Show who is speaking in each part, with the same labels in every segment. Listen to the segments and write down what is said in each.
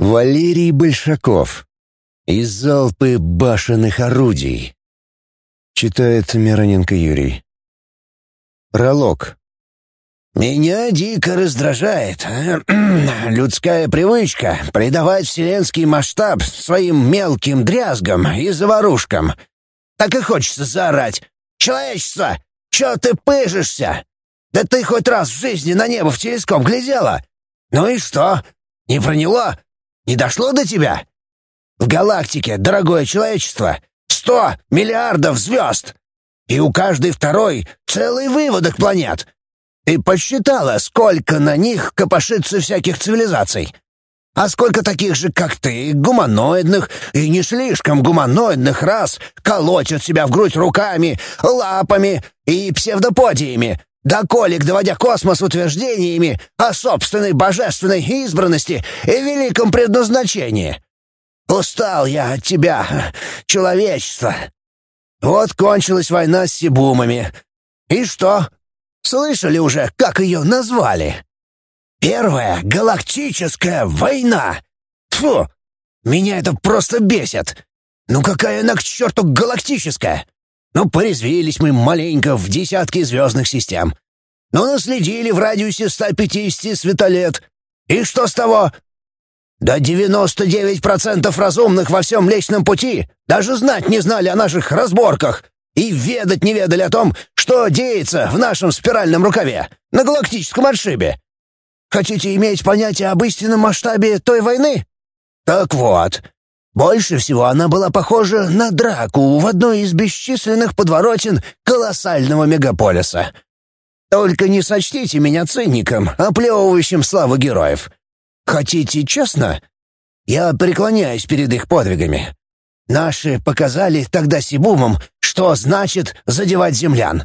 Speaker 1: Валерий Большаков. Из залпы башенных орудий. Читает Мироненко Юрий. Пролог.
Speaker 2: «Меня дико раздражает людская привычка придавать вселенский масштаб своим мелким дрязгам и заварушкам. Так и хочется заорать. «Человечество, чё ты пыжишься? Да ты хоть раз в жизни на небо в телескоп глядела? Ну и что? Не проняло? Не дошло до тебя? В галактике, дорогое человечество, сто миллиардов звезд, и у каждой второй целый выводок планет. Ты посчитала, сколько на них копошится всяких цивилизаций? А сколько таких же, как ты, гуманоидных и не слишком гуманоидных рас колотят себя в грудь руками, лапами и псевдоподиями, доколик доводя космос утверждениями о собственной божественной избранности и великом предназначении. Устал я от тебя, человечество. Вот кончилась война с Сибумами. И что? Слышали уже, как ее назвали? Первая галактическая война. Фу, меня это просто бесит. Ну какая она к черту галактическая? Ну, порезвились мы маленько в десятки звездных систем. Ну, наследили в радиусе 150 светолет. И что с того? Да 99% разумных во всем Млечном Пути даже знать не знали о наших разборках и ведать не ведали о том, что деется в нашем спиральном рукаве, на галактическом отшибе. Хотите иметь понятие об истинном масштабе той войны? Так вот, больше всего она была похожа на драку в одной из бесчисленных подворотен колоссального мегаполиса. Только не сочтите меня циником, оплевывающим славу героев. Хотите честно? Я преклоняюсь перед их подвигами. Наши показали тогда Сибумам, что значит задевать землян.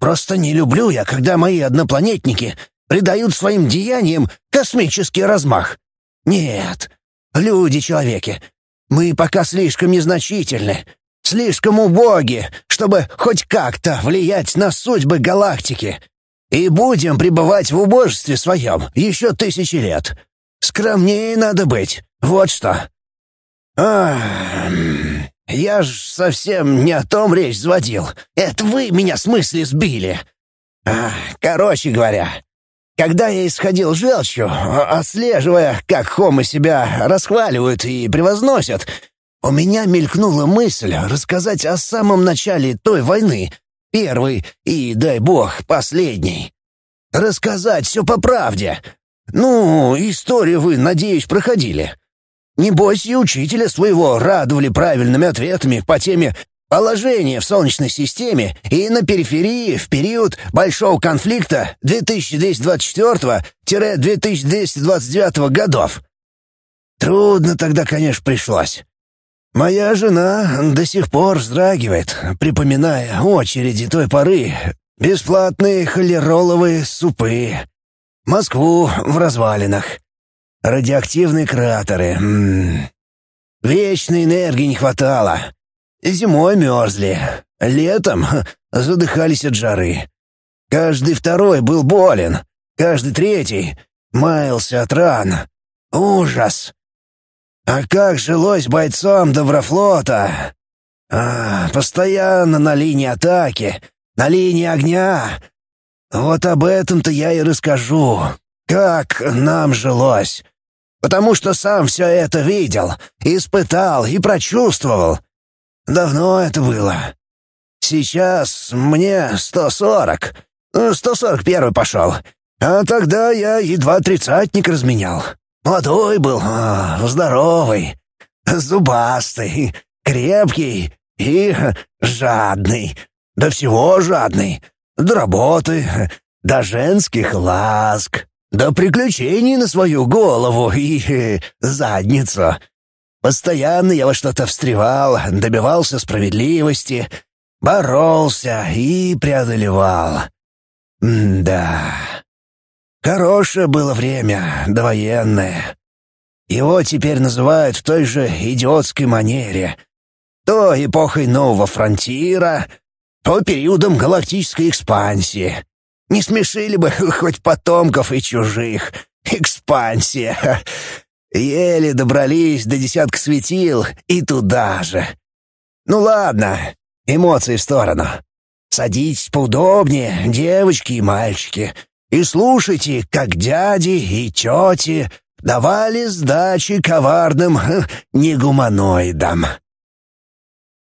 Speaker 2: Просто не люблю я, когда мои однопланетники придают своим деяниям космический размах. Нет, люди-человеки, мы пока слишком незначительны, слишком убоги, чтобы хоть как-то влиять на судьбы галактики. И будем пребывать в убожестве своем еще тысячи лет. Скромнее надо быть, вот что. А, я ж совсем не о том речь заводил. Это вы меня с мысли сбили. А, короче говоря, когда я исходил желчью, отслеживая, как хомы себя расхваливают и превозносят, у меня мелькнула мысль рассказать о самом начале той войны, первой и, дай бог, последней. Рассказать все по правде. Ну, историю вы, надеюсь, проходили. Небось, и учителя своего радовали правильными ответами по теме Положение в Солнечной системе и на периферии в период Большого конфликта 2224-2229 годов. Трудно тогда, конечно, пришлось. Моя жена до сих пор вздрагивает, припоминая очереди той поры, бесплатные холероловые супы, Москву в развалинах, радиоактивные кратеры. М -м -м. Вечной энергии не хватало. Зимой мерзли, летом задыхались от жары. Каждый второй был болен, каждый третий маялся от ран. Ужас! А как жилось бойцам Доброфлота? А, постоянно на линии атаки, на линии огня. Вот об этом-то я и расскажу. Как нам жилось. Потому что сам все это видел, испытал и прочувствовал. Давно это было. Сейчас мне сто сорок. Сто сорок первый пошел. А тогда я едва тридцатник разменял. Молодой был, а, здоровый, зубастый, крепкий и жадный. До всего жадный. До работы, до женских ласк, до приключений на свою голову и задницу. Постоянно я во что-то встревал, добивался справедливости, боролся и преодолевал. М да. Хорошее было время, довоенное. Его теперь называют в той же идиотской манере. То эпохой нового фронтира, то периодом галактической экспансии. Не смешили бы хоть потомков и чужих. Экспансия. Еле добрались до десятка светил и туда же. Ну ладно, эмоции в сторону. Садитесь поудобнее, девочки и мальчики, и слушайте, как дяди и тети давали сдачи коварным негуманоидам.